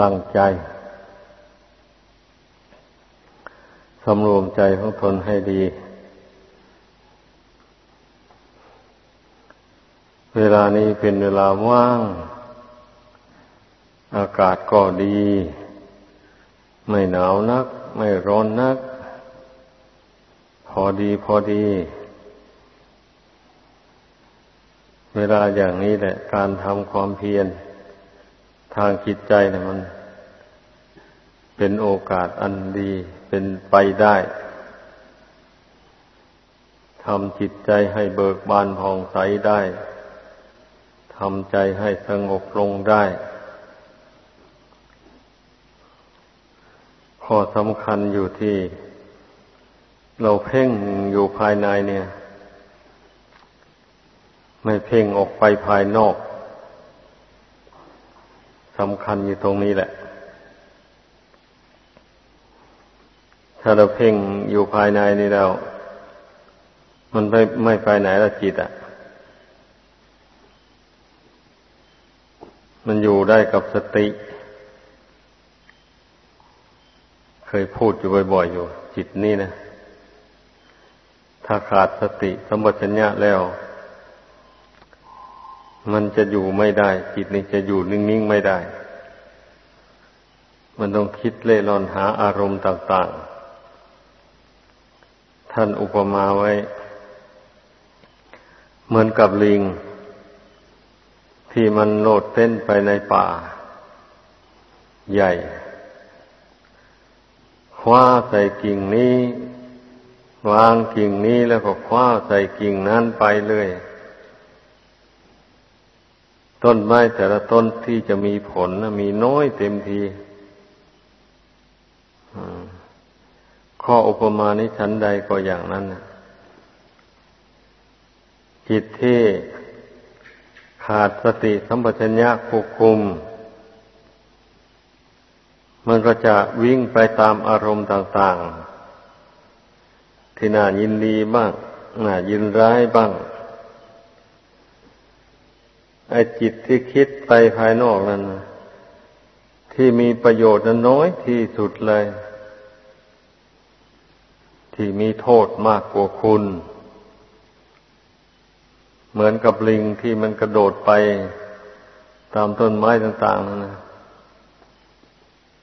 ตั้งใจสำรวมใจของตนให้ดี เวลานี้เป็นเวลาว่าง อากาศก็ดี ไม่หนาวนัก ไม่ร้อนนัก พอดีพอดี เวลาอย่างนี้แหละ การทำความเพียร ทางจิตใจเนี่ยมัน เป็นโอกาสอันดีเป็นไปได้ทำจิตใจให้เบิกบานผ่องใสได้ทำใจให้สงบลงได้ ข้อสำคัญอยู่ที่ เราเพ่งอยู่ภายในเนี่ย ไม่เพ่งออกไปภายนอก สำคัญอยู่ตรงนี้แหละ ถ้าเราเพ่งอยู่ภายในนี่เรามันไม่ไม่ไปไหนละจิตอะ่ะ มันอยู่ได้กับสติ เคยพูดอยู่บ่อยๆอยู่ จิตนี่นะ ถ้าขาดสติสมบัติญญาแล้ว มันจะอยู่ไม่ได้ จิตนี่จะอยู่นิ่งๆไม่ได้ มันต้องคิดเล่ร่อนหาอารมณ์ต่าง ๆ ท่านอุปมาไว้ เหมือนกับลิง ที่มันโลดเต้นไปในป่า ใหญ่ คว้าใส่กิ่งนี้ วางกิ่งนี้แล้วก็คว้าใส่กิ่งนั้นไปเลย ต้นไม้แต่ละต้นที่จะมีผลมีน้อยเต็มทีข้ออุปมานี้ชั้นใดก็อย่างนั้นจิตที่ขาดสติสัมปชัญญะควบคุม มันก็จะวิ่งไปตามอารมณ์ต่าง ๆ ที่น่ายินดีบ้าง น่ายินร้ายบ้าง ไอ้จิตที่คิดไปภายนอกนั้นที่มีประโยชน์นั้นน้อยที่สุดเลย ที่มีโทษมากกว่าคุณ เหมือนกับลิงที่มันกระโดดไป ตามต้นไม้ต่างๆนั่นนะ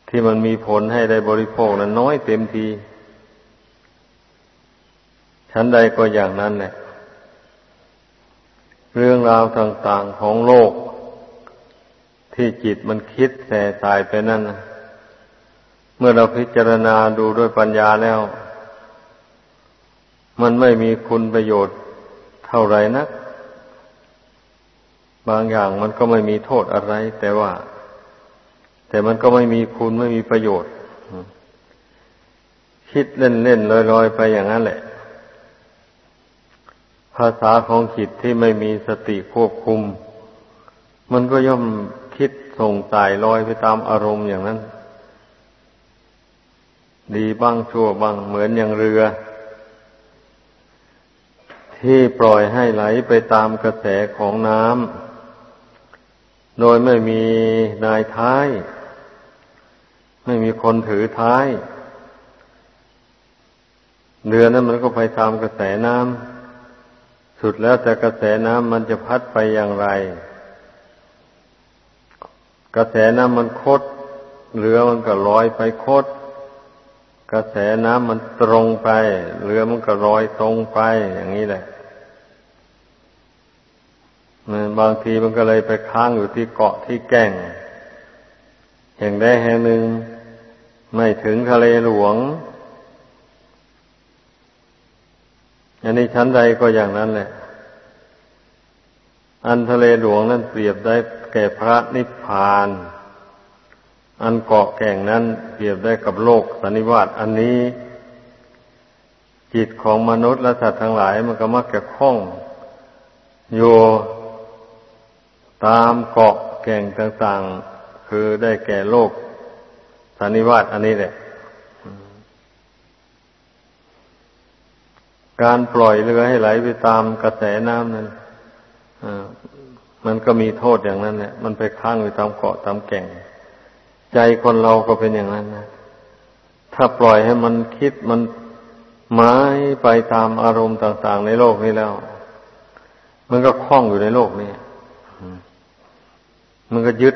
ที่มันมีผลให้ได้บริโภคนั้นน้อยเต็มที ชั้นใดก็อย่างนั้นแหละ เรื่องราวต่างๆของโลก ที่จิตมันคิดแส่สายไปนั่นนะเมื่อเราพิจารณาดูด้วยปัญญาแล้ว มันไม่มีคุณประโยชน์เท่าไรนัก บางอย่างมันก็ไม่มีโทษอะไร แต่ว่า แต่มันก็ไม่มีคุณไม่มีประโยชน์ คิดเล่นเล่นลอยลอยไปอย่างนั้นแหละ ภาษาของจิตที่ไม่มีสติควบคุม มันก็ย่อมคิดส่งสายลอยไปตามอารมณ์อย่างนั้น ดีบ้างชั่วบ้างเหมือนอย่างเรือ ที่ปล่อยให้ไหลไปตามกระแสของน้ำโดยไม่มีนายท้าย ไม่มีคนถือท้าย เรือนั้นมันก็ไปตามกระแสน้ำ สุดแล้วแต่กระแสน้ำมันจะพัดไปอย่างไร กระแสน้ำมันคดเรือมันก็ลอยไปคด กระแสน้ำมันตรงไป เรือมันก็ลอยตรงไปอย่างนี้แหละบางทีมันก็เลยไปค้างอยู่ที่เกาะที่แก่งแห่งใดแห่งหนึ่งไม่ถึงทะเลหลวง อันนี้ชั้นใดก็อย่างนั้นแหละ อันทะเลหลวงนั้นเปรียบได้แก่พระนิพพาน อันเกาะแก่งนั้นเปรียบได้กับโลกสันนิวาตอันนี้ จิตของมนุษย์และสัตว์ทั้งหลายมันก็มักจะคล้องอยู่ตามเกาะแก่งต่างๆ คือได้แก่โลกสันนิวาตอันนี้แหละ การปล่อยเรือให้ไหลไปตามกระแสน้ำนั้นมันก็มีโทษอย่างนั้นเนี่ยมันไปค้างอยู่ตามเกาะตามแก่ง ใจคนเราก็เป็นอย่างนั้นนะถ้าปล่อยให้มันคิดมันหมายไปตามอารมณ์ต่าง ๆ ในโลกนี้แล้ว มันก็คล้องอยู่ในโลกนี้มันก็ยึด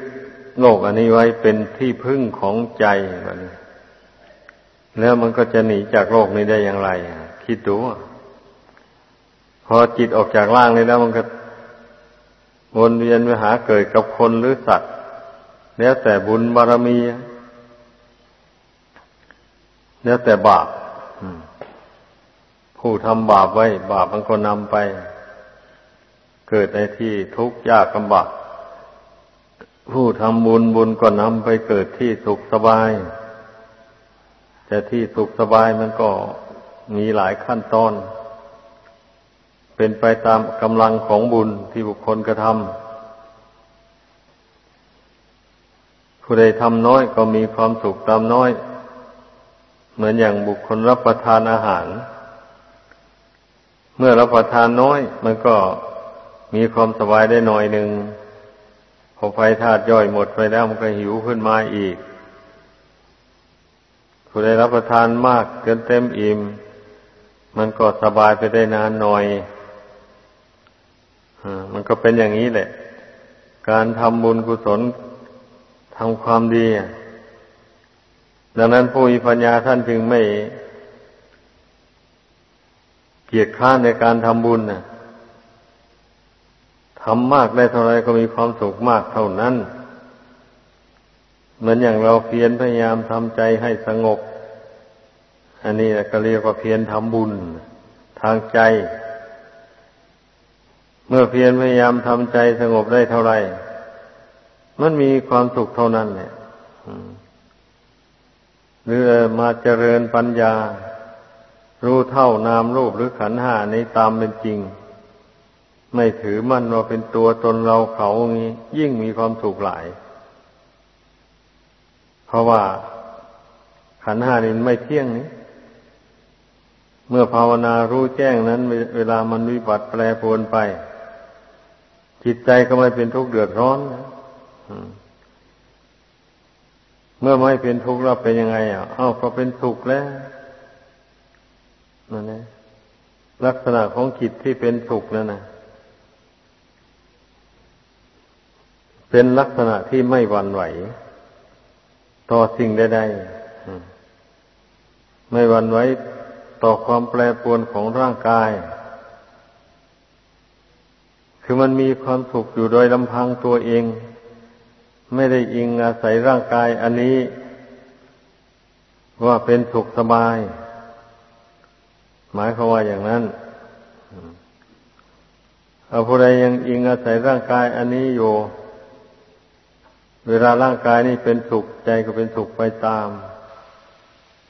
โลกอันนี้ไว้เป็นที่พึ่งของใจแบบนี้แล้วมันก็จะหนีจากโลกนี้ได้อย่างไร คิดดู พอจิตออกจากร่างนี้แล้วมันก็วนเวียนไปหาเกิดกับคนหรือสัตว์ แล้วแต่บุญบารมี แล้วแต่บาปผู้ทำบาปไว้ บาปมันก็นำไป เกิดในที่ทุกข์ยากลำบากผู้ทำบุญบุญก็นำไปเกิดที่สุขสบาย แต่ที่สุขสบายมันก็มีหลายขั้นตอน เป็นไปตามกำลังของบุญที่บุคคลกระทำผู้ใดทำน้อยก็มีความสุขตามน้อย เหมือนอย่างบุคคลรับประทานอาหาร เมื่อรับประทานน้อย มันก็มีความสบายได้หน่อยหนึ่งพอไฟธาตุย่อยหมดไปแล้วมันก็หิวขึ้นมาอีกผู้ได้รับประทานมากเกินเต็มอิ่ม มันก็สบายไปได้นานหน่อย มันก็เป็นอย่างนี้แหละ การทำบุญกุศลทำความดี ดังนั้นผู้มีปัญญาท่านจึงไม่ เกียจข้านในการทำบุญนะทำมากได้เท่าไรก็มีความสุขมากเท่านั้น เหมือนอย่างเราเพียรพยายามทำใจให้สงบ อันนี้ก็เรียกว่าเพียรทำบุญ ทางใจ เมื่อเพียรพยายามทำใจสงบได้เท่าไรมันมีความสุขเท่านั้นเนี่ยหรือมาเจริญปัญญา รู้เท่านามรูปหรือขันห้านี้ตามเป็นจริง ไม่ถือมั่นว่าเป็นตัวตนเราเขางี้ ยิ่งมีความสุขหลาย เพราะว่าขันห้านี้ไม่เที่ยงนี้เมื่อภาวนารู้แจ้งนั้น เวลามันวิบัติแปรปรวนไป จิตใจก็ไม่เป็นทุกข์เดือดร้อนเมื่อไม่เป็นทุกข์เราเป็นยังไงอะเอ้าก็เป็นสุขแล้วนั่นเองลักษณะของจิตที่เป็นสุขนั่นนะเป็นลักษณะที่ไม่หวั่นไหว ต่อสิ่งใดๆไม่หวั่นไหวต่อความแปรปรวนของร่างกาย คือมันมีความสุขอยู่โดยลำพังตัวเอง ไม่ได้อิงอาศัยร่างกายอันนี้ ว่าเป็นสุขสบาย หมายความว่าอย่างนั้นเอาผู้ใดยังอิงอาศัยร่างกายอันนี้อยู่ เวลาร่างกายนี่เป็นสุขใจก็เป็นสุขไปตาม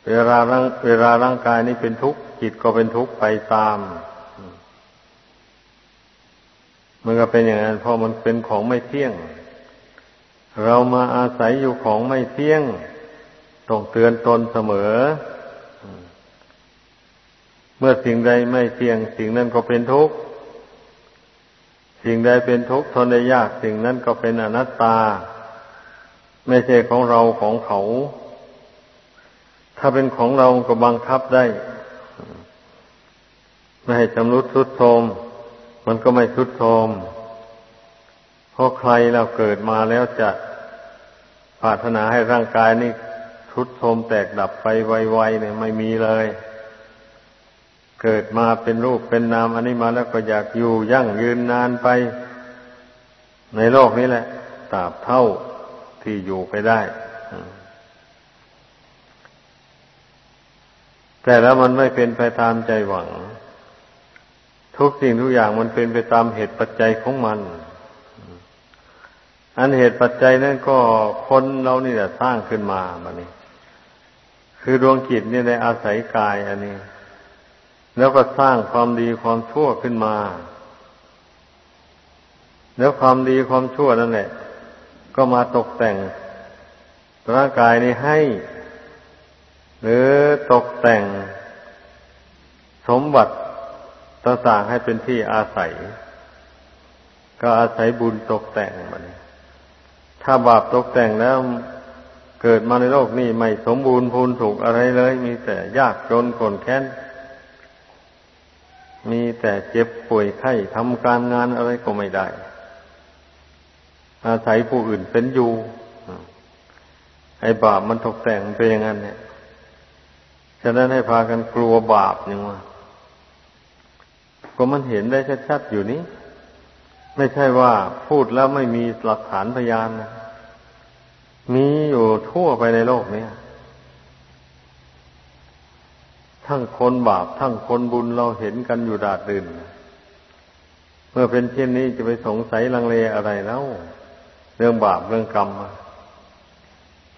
เวลาร่างเวลาร่างกายนี่เป็นทุกข์จิตก็เป็นทุกข์ไปตาม มันก็เป็นอย่างนั้นเพราะมันเป็นของไม่เที่ยง เรามาอาศัยอยู่ของไม่เที่ยงต้องเตือนตนเสมอ เมื่อสิ่งใดไม่เที่ยง สิ่งนั้นก็เป็นทุกข์สิ่งใดเป็นทุกข์ทนได้ยากสิ่งนั้นก็เป็นอนัตตา ไม่ใช่ของเราของเขา ถ้าเป็นของเราก็บังคับได้ ไม่ให้จำรุดทุดโทม มันก็ไม่ทุดโทมเพราะใครเราเกิดมาแล้วจะปรารถนาให้ร่างกายนี้ทุดโทมแตกดับไปไวๆเนี่ยไม่มีเลย เกิดมาเป็นรูปเป็นนามอันนี้มาแล้วก็อยากอยู่ยั่งยืนนานไป ในโลกนี้แหละตราบเท่าที่อยู่ไปได้ แต่แล้วมันไม่เป็นไปตามใจหวัง ทุกสิ่งทุกอย่างมันเป็นไปตามเหตุปัจจัยของมัน อันเหตุปัจจัยนั่นก็คนเรานี่แหละสร้างขึ้นมาแบบนี้ คือดวงจิตนี่ในอาศัยกายอันนี้ แล้วก็สร้างความดีความชั่วขึ้นมา แล้วความดีความชั่วนั่นแหละ ก็มาตกแต่งร่างกายนี้ให้ หรือตกแต่ง สมบัติ ต่างๆให้เป็นที่อาศัย ก็อาศัยบุญตกแต่งมันถ้าบาปตกแต่งแล้วเกิดมาในโลกนี้ไม่สมบูรณ์พูนถูกอะไรเลย มีแต่ยากจนคนแค้น มีแต่เจ็บป่วยไข้ทำการงานอะไรก็ไม่ได้ อาศัยผู้อื่นเป็นอยู่ไอ้บาปมันตกแต่งเป็นอย่างนั้นเนี่ย ฉะนั้นให้พากันกลัวบาปนี่ว่า ก็มันเห็นได้ชัดๆอยู่นี้ ไม่ใช่ว่าพูดแล้วไม่มีหลักฐานพยานนะมีอยู่ทั่วไปในโลกนี้ทั้งคนบาป ทั้งคนบุญเราเห็นกันอยู่ดาดดื่นเมื่อเป็นเช่นนี้จะไปสงสัยลังเลอะไรแล้วเรื่องบาปเรื่องกรรม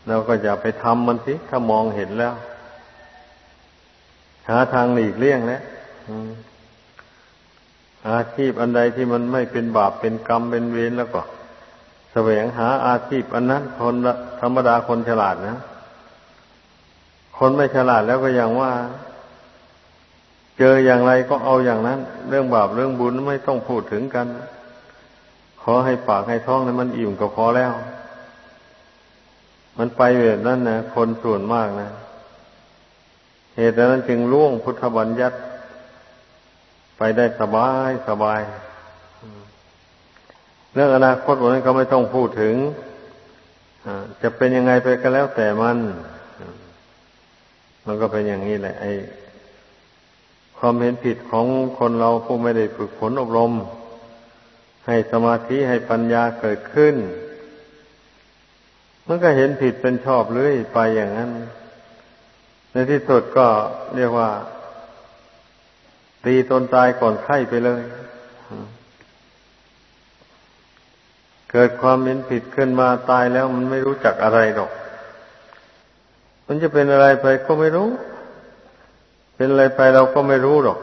เราก็อย่าไปทำมันสิถ้ามองเห็นแล้ว หาทางหลีกเลี่ยงแล้ว อาชีพอันใดที่มันไม่เป็นบาปเป็นกรรมเป็นเวรแล้วก็ แสวงหาอาชีพอันนั้นคนธรรมดาคนฉลาดนะ คนไม่ฉลาดแล้วก็อย่างว่า เจออย่างไรก็เอาอย่างนั้น เรื่องบาปเรื่องบุญไม่ต้องพูดถึงกัน ขอให้ปากให้ท้องนั้นมันอิ่มก็พอแล้ว มันไปแบบนั้นนะคนส่วนมากนะ เหตุนั้นจึงล่วงพุทธบัญญัติ ไปได้สบายสบาย เรื่องอนาคตวันนั้นก็ไม่ต้องพูดถึงจะเป็นยังไงไปก็แล้วแต่มัน มันก็เป็นอย่างนี้แหละ ไอ้ความเห็นผิดของคนเราผู้ไม่ได้ฝึกฝนอบรม ให้สมาธิให้ปัญญาเกิดขึ้น มันก็เห็นผิดเป็นชอบเลยไปอย่างนั้น ในที่สุดก็เรียกว่า ตีตนตายก่อนไข้ไปเลย เกิดความเห็นผิดขึ้นมาตายแล้วมันไม่รู้จักอะไรหรอก มันจะเป็นอะไรไปก็ไม่รู้ เป็นอะไรไปเราก็ไม่รู้หรอก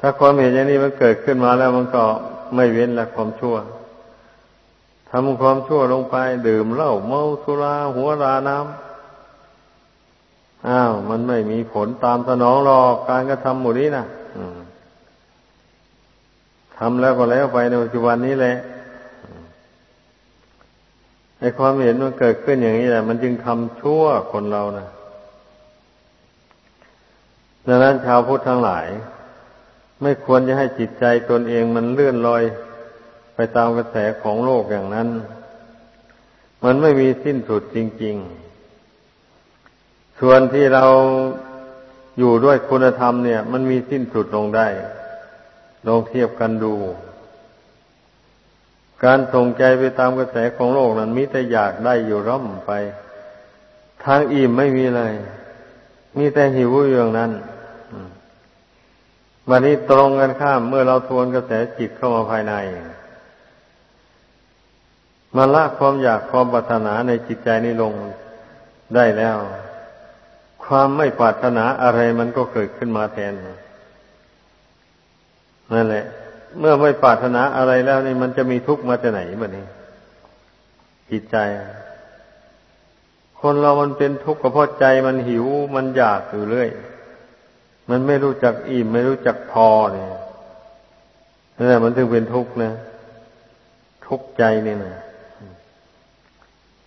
ถ้าความเห็นอย่างนี้มันเกิดขึ้นมาแล้วมันก็ไม่เว้นละความชั่วทำความชั่วลงไป ดื่มเหล้าเมาสุราหัวราน้ำ อ้าว มันไม่มีผลตามสนองหรอกการกระทำหมู่นี้นะทำแล้วก็แล้วไปในปัจจุบันนี้แหละไอ้ความเห็นมันเกิดขึ้นอย่างนี้แหละ มันจึงทำชั่วคนเรานะดังนั้นชาวพุทธทั้งหลาย ไม่ควรจะให้จิตใจตนเองมันเลื่อนลอย ไปตามกระแสของโลกอย่างนั้น มันไม่มีสิ้นสุดจริง ๆ ส่วนที่เราอยู่ด้วยคุณธรรมเนี่ย มันมีสิ้นสุดลงได้ ลองเทียบกันดู การส่งใจไปตามกระแสของโลกนั้นมิแต่อยากได้อยู่ร่ำไป ทางอิ่มไม่มีเลย มีแต่หิวอยู่อย่างนั้นวันนี้ตรงกันข้ามเมื่อเราทวนกระแสจิตเข้ามาภายในมาละความอยากความปรารถนาในจิตใจนี้ลงได้แล้ว ความไม่ปรารถนาอะไรมันก็เกิดขึ้นมาแทนนั่นแหละ เมื่อไม่ปรารถนาอะไรแล้วนี่มันจะมีทุกข์มาจากไหนบ้านี้จิตใจ คนเรามันเป็นทุกข์ก็เพราะใจมันหิวมันอยากอยู่เรื่อย มันไม่รู้จักอิ่มไม่รู้จักพอเนี่ยนั่นแหละมันถึงเป็นทุกข์นะ ทุกข์ใจนี่นะ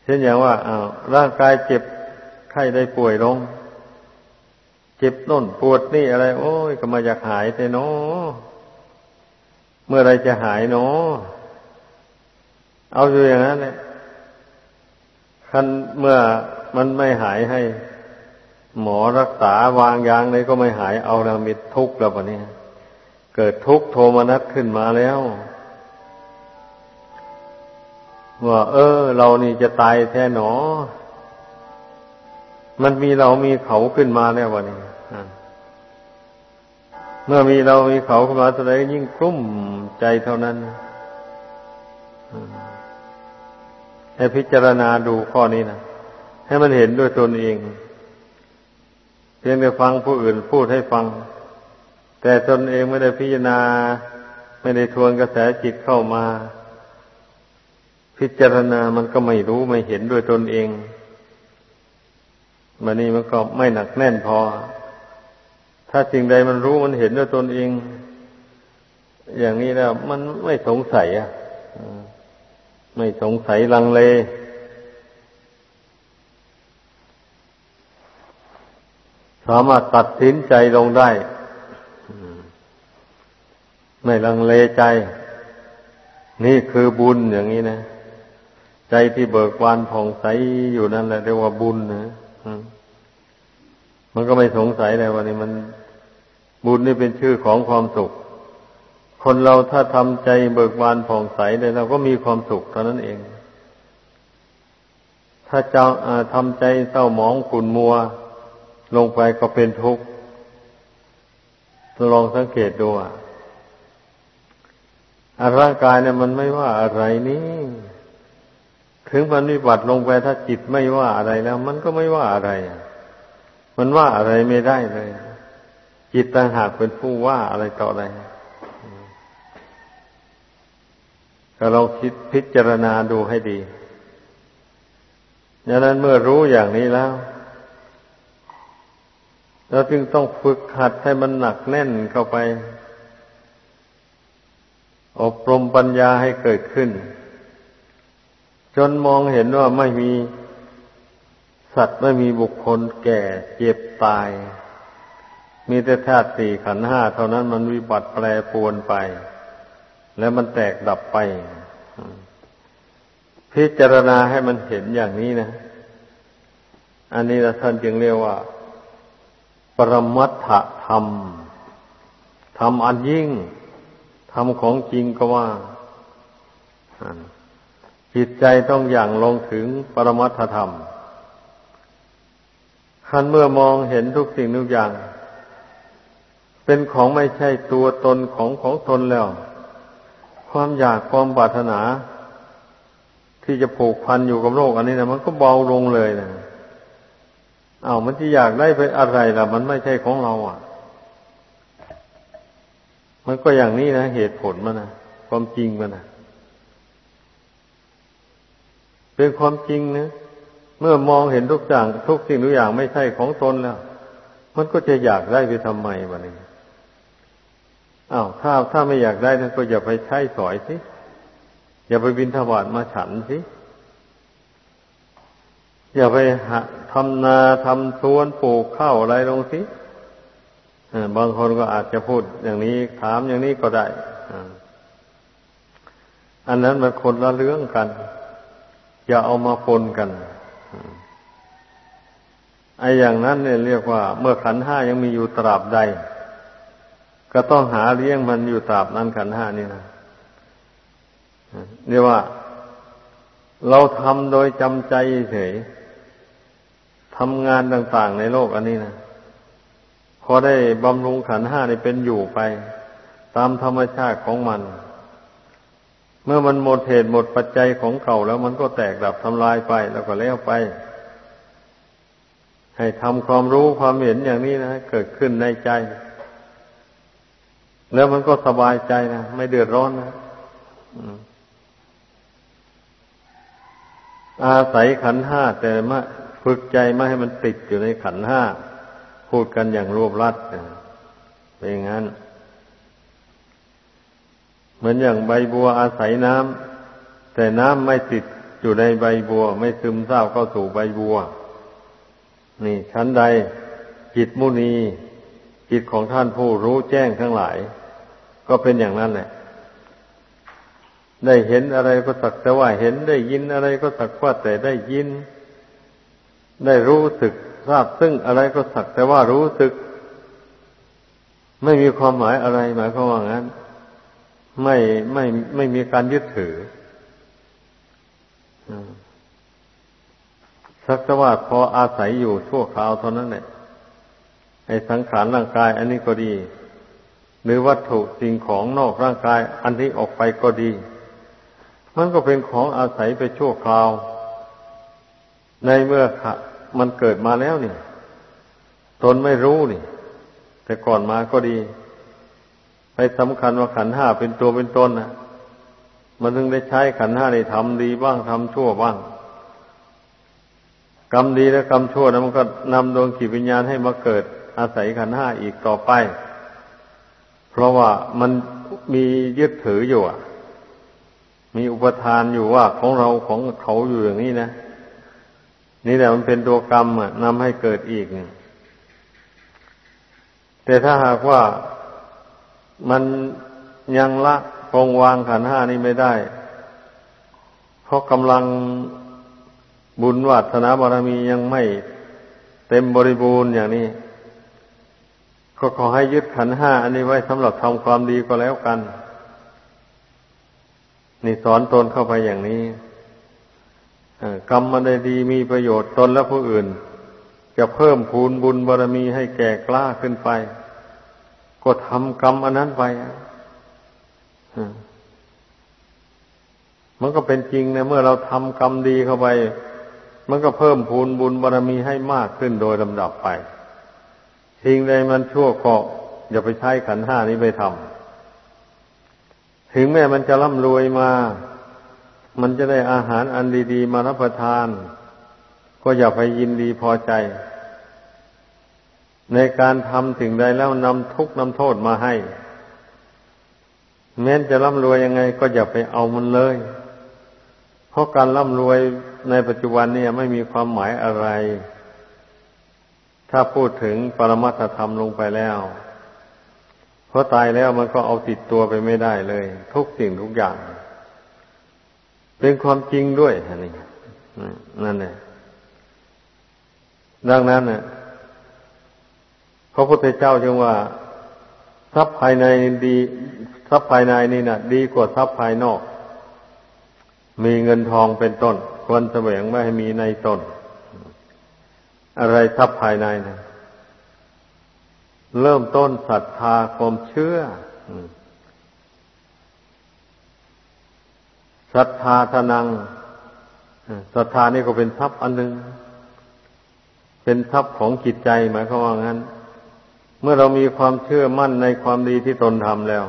เช่นอย่างว่าอ้าวร่างกายเจ็บไข้ได้ป่วยลง เจ็บน่นปวดนี่อะไร โอ้ยก็มาอยากหายแต่เนาะเมื่อไรจะหายเนาะเอาอยู่อย่างนั้นเลยคันเมื่อมันไม่หายให้ หมอรักษาวางยางเลยก็ไม่หายเอาแล้วมีทุกข์แล้วปะเนี่ยเกิดทุกข์โทมนัสขึ้นมาแล้วว่าเออ เรานี่จะตายแท้หนอ มันมีเรามีเขาขึ้นมาแล้ววะนี่ เมื่อมีเรามีเขาเข้ามาแสดงยิ่งกลุ้มใจเท่านั้นให้พิจารณาดูข้อนี้นะให้มันเห็นด้วยตนเอง เพียงแต่ฟังผู้อื่นพูดให้ฟัง แต่ตนเองไม่ได้พิจารณา ไม่ได้ทวนกระแสจิตเข้ามา พิจารณามันก็ไม่รู้ไม่เห็นด้วยตนเองมันนี้มันก็ไม่หนักแน่นพอ ถ้าสิ่งใดมันรู้มันเห็นด้วยตนเอง อย่างนี้แล้วมันไม่สงสัยอะไม่สงสัยลังเล สามารถตัดสินใจลงได้ ไม่ลังเลใจ นี่คือบุญอย่างนี้นะ ใจที่เบิกบานผ่องใสอยู่นั่นแหละเรียกว่าบุญนะ มันก็ไม่สงสัยเลยว่านี่มันบุญนี่เป็นชื่อของความสุข คนเราถ้าทำใจเบิกบานผ่องใสได้เราก็มีความสุขเท่านั้นเอง ถ้าจะทำใจเศร้าหมองขุ่นมัว ลงไปก็เป็นทุกข์ลองสังเกตดูอะร่างกายเนี่ยมันไม่ว่าอะไรนี่ถึงมันวิบัติลงไปถ้าจิตไม่ว่าอะไรแล้ว มันก็ไม่ว่าอะไร มันว่าอะไรไม่ได้เลย จิตต่างหากเป็นผู้ว่าอะไรต่ออะไรก็ลองคิดพิจารณาดูให้ดีดังนั้นเมื่อรู้อย่างนี้แล้วเราจึงต้องฝึกหัดให้มันหนักแน่นเข้าไป อบรมปัญญาให้เกิดขึ้น จนมองเห็นว่าไม่มี สัตว์ไม่มีบุคคลแก่เจ็บตาย มีแต่ธาตุสี่ขันห้าเท่านั้นมันวิบัติแปรปวนไป แล้วมันแตกดับไป พิจารณาให้มันเห็นอย่างนี้นะ อันนี้ท่านจึงเรียกว่า ปรมัตถธรรมธรรมอันยิ่งทำของจริงก็ว่าจิตใจต้องอย่างลงถึงปรมัตถธรรม คันเมื่อมองเห็นทุกสิ่งทุกอย่าง เป็นของไม่ใช่ตัวตนของของตนแล้ว ความอยากความปรารถนา ที่จะผูกพันอยู่กับโลกอันนี้นะมันก็เบาลงเลยนะเอา้ามันที่อยากได้ไปอะไรล่ะ มันไม่ใช่ของเราอะ มันก็อย่างนี้นะเหตุผลมันนะความจริงมันนะเป็นความจริงนะ เมื่อมองเห็นทุกอย่างทุกสิ่งทุกอย่างไม่ใช่ของตนแล้ว มันก็จะอยากได้ไปทำไมวะนี่อ้าวถ้าถ้าไม่อยากได้นั่นก็อย่าไปใช้สอยสิอย่าไปบินทบาทมาฉันสิอย่าไปทำนาทำสวนปลูกข้าวอะไรลงสิบางคนก็อาจจะพูดอย่างนี้ถามอย่างนี้ก็ได้อันนั้นมันคนละเรื่องกัน อย่าเอามาปนกัน ไอ้อย่างนั้นเนี่ยเรียกว่า เมื่อขันห้ายังมีอยู่ตราบใด ก็ต้องหาเลี้ยงมันอยู่ตราบนั้นขันห้านี่นะเรียกว่า เราทำโดยจำใจเฉยทำงานต่างๆในโลกอันนี้นะพอได้บำรุงขันห้าในเป็นอยู่ไป ตามธรรมชาติของมัน เมื่อมันหมดเหตุหมดปัจจัยของเก่าแล้วมันก็แตกดับทำลายไปแล้วก็แล้วไป ให้ทำความรู้ความเห็นอย่างนี้นะเกิดขึ้นในใจ แล้วมันก็สบายใจนะไม่เดือดร้อนนะอาศัยขันห้าแต่มาฝึกใจไม่ให้มันติดอยู่ในขันห้าพูดกันอย่างรวบรัดเป็นอย่างนั้น เหมือนอย่างใบบัวอาศัยน้ำแต่น้ำไม่ติดอยู่ในใบบัว ไม่ซึมซาบเข้าสู่ใบบัว นี่ชั้นใดจิตมุนีจิตของท่านผู้รู้แจ้งทั้งหลาย ก็เป็นอย่างนั้นแหละได้เห็นอะไรก็สักแต่ว่าเห็นได้ยินอะไรก็สักว่าแต่ได้ยิน ได้รู้สึกทราบซึ่งอะไรก็สักแต่ว่ารู้สึก ไม่มีความหมายอะไรหมายความว่างั้น ไม่ไม่ไม่มีการยึดถือสักแต่ว่าพออาศัยอยู่ชั่วคราวเท่านั้นแหละไอ้สังขารร่างกาย อันนี้ก็ดี หรือวัตถุสิ่งของนอกร่างกาย อันที่ออกไปก็ดี มันก็เป็นของอาศัยไปชั่วคราว ในเมื่อมันเกิดมาแล้วนี่ตนไม่รู้นี่ แต่ก่อนมาก็ดี ไปสำคัญว่าขันห้าเป็นตัวเป็นตนนะมันถึงได้ใช้ขันห้าในทำดีบ้างทำชั่วบ้าง กรรมดีและกรรมชั่วนะมันก็นำดวงขีวิญญาณให้มาเกิด อาศัยขันห้าอีกต่อไป เพราะว่ามันมียึดถืออยู่มีอุปทานอยู่ว่าของเราของเขาอยู่อย่างนี้นะนี่แหละมันเป็นตัวกรรมอะนำให้เกิดอีก แต่ถ้าหากว่า มันยังละปรงวางขันห้านี้ไม่ได้ เพราะกำลังบุญวัฒนาบารมียังไม่เต็มบริบูรณ์อย่างนี้ ก็ขอให้ยึดขันห้าอันนี้ไว้สำหรับทำความดีก็แล้วกัน นี่สอนตนเข้าไปอย่างนี้กรรมมันได้ดีมีประโยชน์ตนและผู้อื่น จะเพิ่มพูนบุญบารมีให้แก่กล้าขึ้นไป ก็ทำกรรมอันนั้นไปมันก็เป็นจริงนะเมื่อเราทำกรรมดีเข้าไป มันก็เพิ่มพูนบุญบารรมีให้มากขึ้นโดยลำดับไปสิ่งใดมันชั่วก็อย่าไปใช้ขันห้านี้ไปทำถึงแม้มันจะร่ำรวยมา มันจะได้อาหารอันดี ๆ มารับประทาน ก็อย่าไปยินดีพอใจ ในการทำสิ่งใดแล้วนำทุกข์นำโทษมาให้ แม้จะร่ำรวยยังไงก็อย่าไปเอามันเลย เพราะการร่ำรวยในปัจจุบันนี่ไม่มีความหมายอะไร ถ้าพูดถึงปรมัตธรรมลงไปแล้วเพราะตายแล้วมันก็เอาติดตัวไปไม่ได้เลย ทุกสิ่งทุกอย่าง เป็นความจริงด้วยนี่นั่นแหละดังนั้นเนี่ย ระพุทธเจ้าจึงว่า ทรัพย์ภายในดีทรัพย์ภายในนี่นะดีกว่าทรัพย์ภายนอก มีเงินทองเป็นต้น ควรแสวงไม่ให้มีในตนอะไรทรัพย์ภายในนะเริ่มต้นศรัทธาความเชื่อศรัทธาทนังศรัทธานี่ก็เป็นทรัพย์อันหนึ่งเป็นทรัพย์ของจิตใจหมายความว่างั้น เมื่อเรามีความเชื่อมั่นในความดีที่ตนทำแล้ว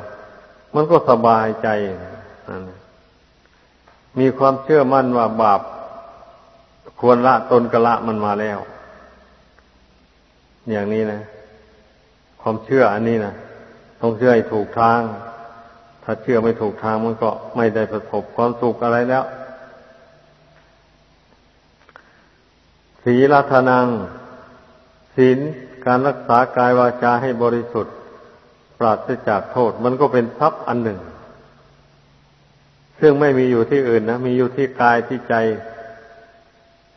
มันก็สบายใจ มีความเชื่อมั่นว่าบาปควรละตนกละมันมาแล้ว อย่างนี้นะ ความเชื่ออันนี้นะต้องเชื่อให้ถูกทาง ถ้าเชื่อไม่ถูกทางมันก็ไม่ได้ประสบความสุขอะไรแล้วศีลธนังศีล การรักษากายวาจาให้บริสุทธิ์ ปราศจากโทษ มันก็เป็นทรัพย์อันหนึ่ง ซึ่งไม่มีอยู่ที่อื่นนะ มีอยู่ที่กายที่ใจ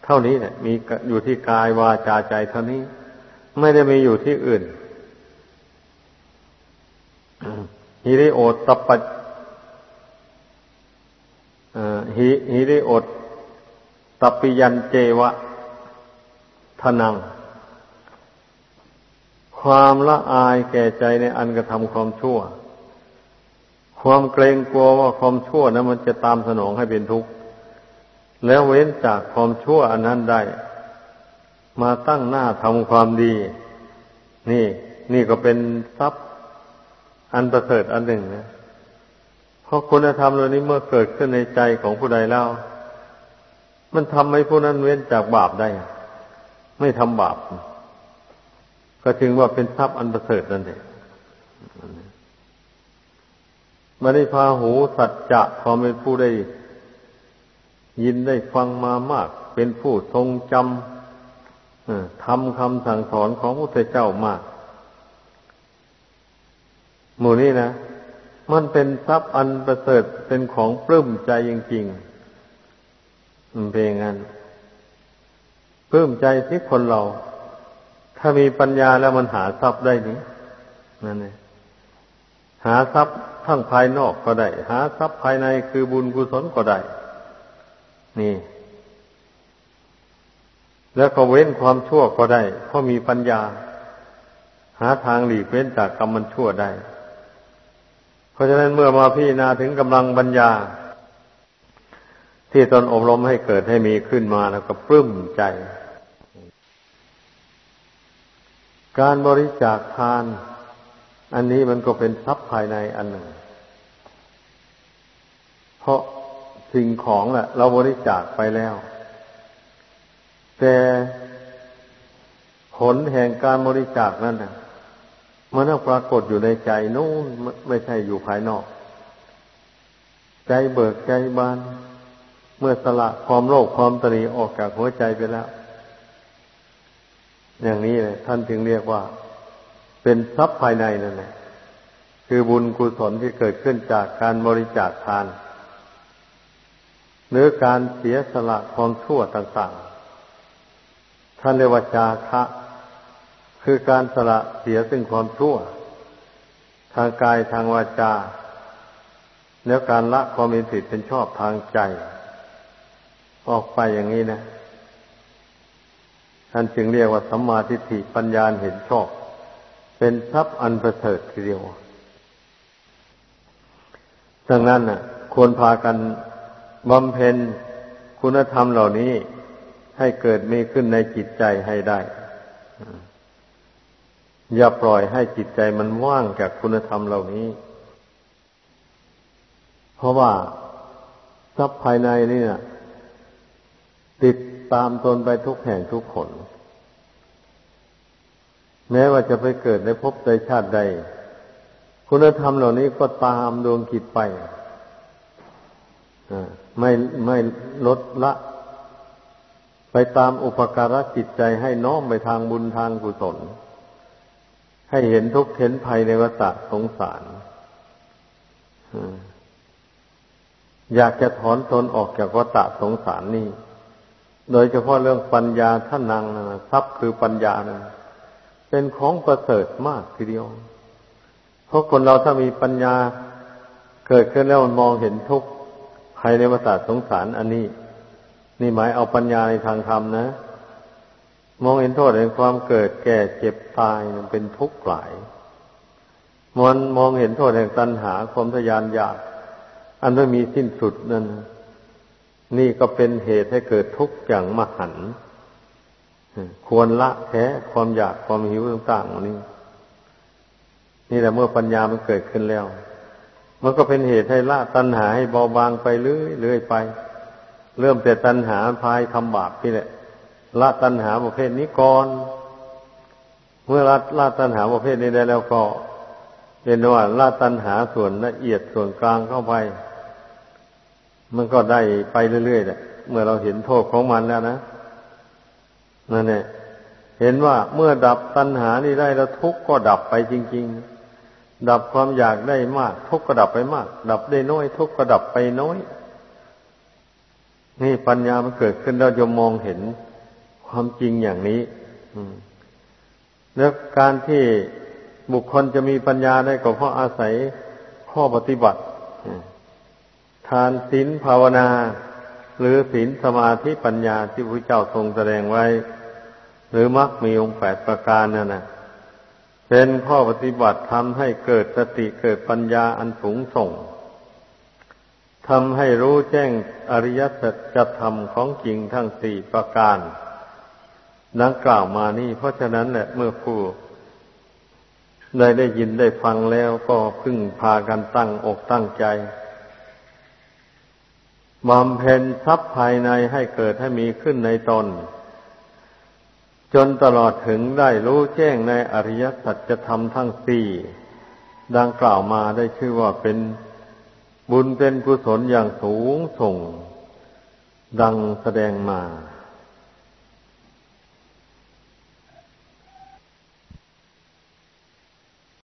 เท่านี้เนี่ย มีอยู่ที่กายวาจาใจเท่านี้ ไม่ได้มีอยู่ที่อื่นฮิริโอตตปัจฮิฮิริโอตตปิยันเจวะทนัง ความละอายแก่ใจในอันกระทำความชั่ว ความเกรงกลัวว่าความชั่วนั้นมันจะตามสนองให้เป็นทุกข์ แล้วเว้นจากความชั่วอันนั้นได้ มาตั้งหน้าทำความดี นี่ นี่ก็เป็นทรัพย์อันประเสริฐอันหนึ่งนะเพราะคุณธรรมเหล่านี้เมื่อเกิดขึ้นในใจของผู้ใดแล้วมันทำให้ผู้นั้นเว้นจากบาปได้ ไม่ทำบาป ก็จึงว่าเป็นทรัพย์อันประเสริฐนั่นเองมได้พาหูสัจจะความเป็นผู้ได้ยินได้ฟังมามาก เป็นผู้ทรงจำทำคำสั่งสอนของพระเจ้ามาก หมู่นี้นะ มันเป็นทรัพย์อันประเสริฐเป็นของปลื้มใจจริงๆมันเป็นงั้นปลื้มใจที่คนเรา ถ้ามีปัญญาแล้วมันหาทรัพย์ได้นี้นั่นเองหาทรัพย์ทั้งภายนอกก็ได้ หาทรัพย์ภายในคือบุญกุศลก็ได้ นี่ แล้วก็เว้นความชั่วก็ได้ เพราะมีปัญญา หาทางหลีกเว้นจากกรรมมันชั่วได้ เพราะฉะนั้นเมื่อมาพี่นาถึงกำลังปัญญา ที่ตนอบรมให้เกิดให้มีขึ้นมาแล้วก็ปลื้มใจ การบริจาคทาน อันนี้มันก็เป็นทรัพย์ภายในอันหนึ่ง เพราะสิ่งของแหละเราบริจาคไปแล้ว แต่ผลแห่งการบริจาคนั้นนะมันต้องปรากฏอยู่ในใจนู่นไม่ใช่อยู่ภายนอก ใจเบิกใจบาน เมื่อสละความโลภความตรีออกจากหัวใจไปแล้ว อย่างนี้เลยท่านจึงเรียกว่า เป็นทรัพย์ภายในนั่นแหละคือบุญกุศลที่เกิดขึ้นจากการบริจาคทานหรือการเสียสละความชั่วต่างๆ ท่านเรียกว่าจาคะ คือการสละเสียซึ่งความชั่ว ทางกายทางวาจา แล้วการละความมีสิทธิ์เป็นชอบทางใจ ออกไปอย่างนี้นะ ท่านจึงเรียกว่าสัมมาทิฏฐิปัญญาเห็นชอบ เป็นทรัพย์อันประเสริฐทีเดียวดังนั้นน่ะ ควรพากันบำเพ็ญคุณธรรมเหล่านี้ให้เกิดมีขึ้นในจิตใจให้ได้ อย่าปล่อยให้จิตใจมันว่างจากคุณธรรมเหล่านี้ เพราะว่าทรัพย์ภายในนี่นะติด ตามตนไปทุกแห่งทุกคน แม้ว่าจะไปเกิดในภพใดชาติใด คุณธรรมเหล่านี้ก็ตามดวงจิตไปไม่ไม่ลดละ ไปตามอุปการะจิตใจให้น้อมไปทางบุญทางกุศล ให้เห็นทุกข์เห็นภัยในวัฏสงสารอยากจะถอนตนออกจากวัฏสงสารนี่ โดยเฉพาะเรื่องปัญญาท่านังนะทรัพย์คือปัญญานะเป็นของประเสริฐมากทีเดียว เพราะคนเราถ้ามีปัญญาเกิดขึ้นแล้วมันมองเห็นทุกข์ภายในวัฏสงสารอันนี้ นี่หมายเอาปัญญาในทางธรรมนะ มองเห็นโทษในความเกิดแก่เจ็บตายมันเป็นทุกข์หลายมันมองเห็นโทษแห่งตัณหาความทยานอยาก อันไม่มีสิ้นสุดนั่นนี่ นี่ก็เป็นเหตุให้เกิดทุกข์อย่างมหันควรละแท้ความอยากความหิวต่างๆนี้ นี่แหละเมื่อปัญญามันเกิดขึ้นแล้ว มันก็เป็นเหตุให้ละตัณหาให้เบาบางไปเรื่อยเรื่อยไป เริ่มแต่ตัณหาพายทำบาปนี่แหละ ละตัณหาประเภทนี้ก่อนเมื่อละละตัณหาประเภทนี้ได้แล้วก็เป็นว่าละตัณหาส่วนละเอียดส่วนกลางเข้าไป มันก็ได้ไปเรื่อยๆแหละเมื่อเราเห็นโทษของมันแล้วนะนั่นแหละเห็นว่าเมื่อดับตัณหานี่ได้แล้วทุกข์ก็ดับไปจริง ๆ ดับความอยากได้มาก ทุกข์ก็ดับไปมาก ดับได้น้อย ทุกข์ก็ดับไปน้อย นี่ปัญญามันเกิดขึ้นเราจะมองเห็นความจริงอย่างนี้แล้วการที่บุคคลจะมีปัญญาได้ก็เพราะอาศัยข้อปฏิบัติานศีลภาวนา หรือศีลสมาธิปัญญาที่พระเจ้าทรงแสดงไว้ หรือมรรคมีองค์แปดประการนั่นนะเป็นข้อปฏิบัติทำให้เกิดสติเกิดปัญญาอันสูงส่งทำให้รู้แจ้งอริยสัจธรรมของจริงทั้งสี่ประการดังกล่าวมานี่ เพราะฉะนั้นแหละเมื่อผู้ได้ได้ยินได้ฟังแล้วก็พึ่งพากันตั้งอกตั้งใจ บำเพ็ญทรัพย์ภายในให้เกิดให้มีขึ้นในตน จนตลอดถึงได้รู้แจ้งในอริยสัจธรรมทั้งสี่ดังกล่าวมาได้ชื่อว่าเป็นบุญเป็นกุศลอย่างสูงส่ง ดังแสดงมา